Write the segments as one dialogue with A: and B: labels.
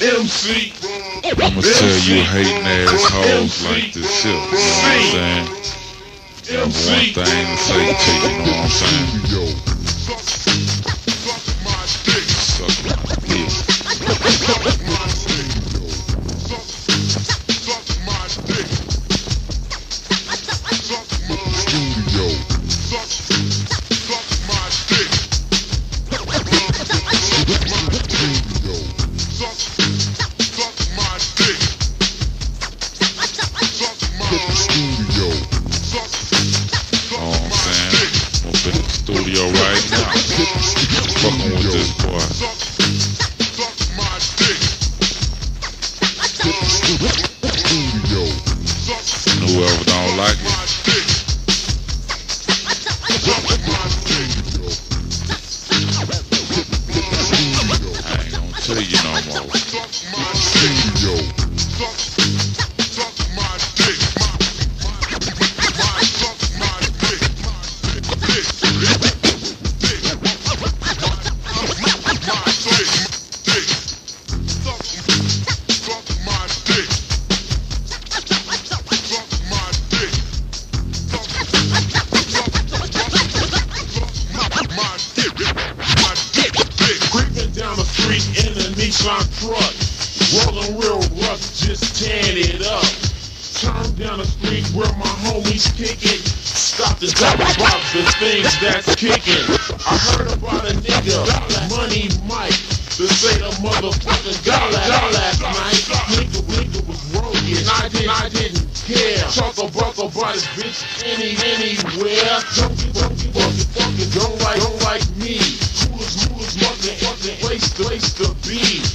A: MC.
B: I'ma tell you hating ass hoes like this shit, you know what I'm saying? Number one thing to say to you, you know what I'm saying? In
A: a truck. Rolling real rough, just tearing it up. Turn down the street where my homies kicking. Stop the double pop the things that's kicking. I heard about a nigga, Money Mike. To say the motherfucker got that last night. Nigga, nigga was roguish. I didn't, I didn't care. Talk about, about his bitch any, anywhere. Don't you, don't you, don't like, don't like me. Is fucking, fucking place place to be?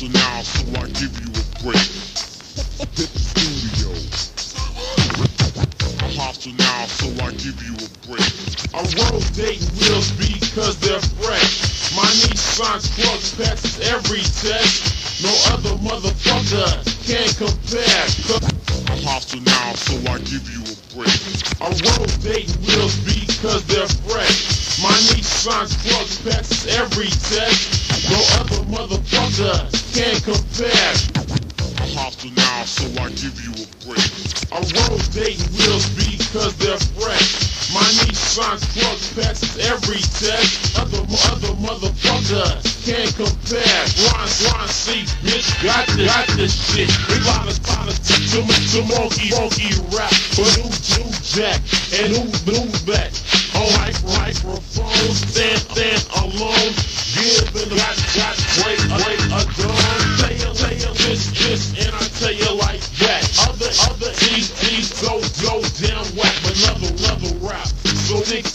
A: The
B: now, so I give you a break. Pop the now, so I give you a break. I
A: roll dating wheels because they're fresh. My Nissan's plugs passes every test. No other motherfucker can compare.
B: Pop the now, so I give you a break.
A: I roll dating wheels because they're fresh. My Nissan's plugs passes every test. No other motherfucker.
B: Pop now, so I give you a break.
A: I roll dating wheels because they're fresh. My Nissan's plugs passes every test. Other other motherfucker can't compare. Ron Ron C bitch got this got this shit. We got a lot of to to monkey monkey rap, but who do jack and who do that? On oh, hyper microphone,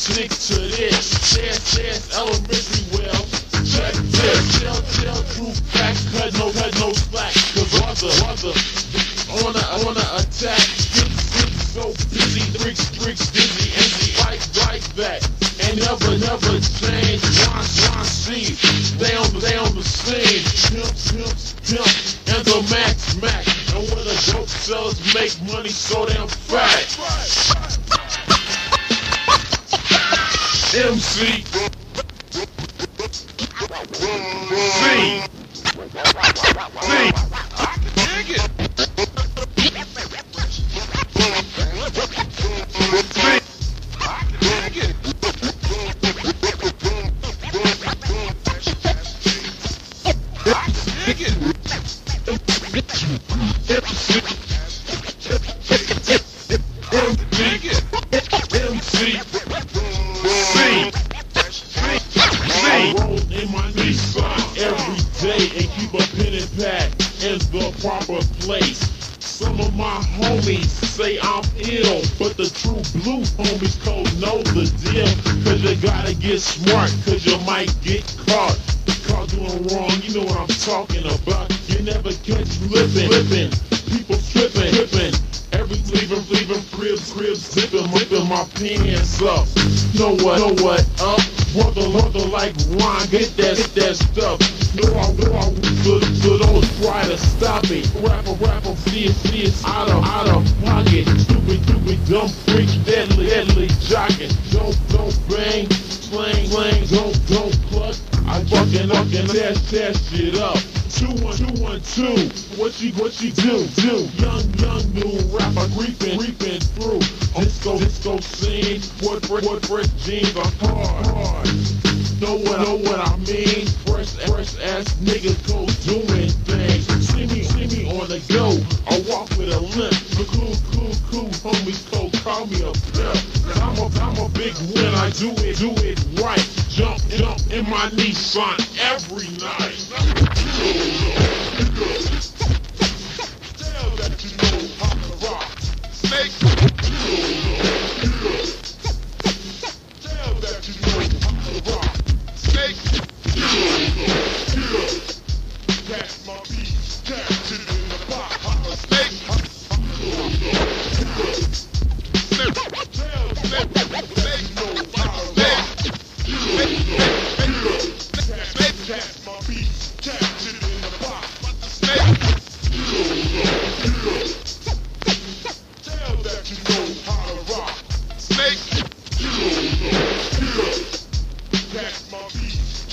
A: stick to this. Share share elementary well. Check this. Tell tell true facts. Cut no cut no slack. Cause other other on a on a attack. Get get so busy. Bricks bricks dizzy and the like that. And never MC C C homies say I'm ill, but the true blue homies code know the deal. Cause either gotta get smart, cause you might get caught. Caught doing wrong, you know what I'm talking about. You never catch flipping, flipping. People tripping, tripping. Every leaving, leaving cribs, cribs, zipping, ripping my pants up. Know what, know what, up? Brother, brother like Ron, get that, get that stuff. No, I, no, I, good, good old try to stop it. Rapper, see it, see it, out of, out of pocket. Stupid, stupid, dumb freak, deadly, deadly, jocking. Don't, don't bang, slang, slang, don't, don't pluck. I fucking, fucking, dash, dash shit up. Two one two one two. What you what you do do? Young young new rapper creeping creeping through. Disco disco scene. What what fresh jeans are hard hard. Know what know what I mean? Fresh fresh ass niggas go doing I walk with a limp. The cool cool cool homies cold call me a pimp. I'm a I'm a big win. I do it do it right. Jump jump in my Nissan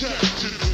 A: to the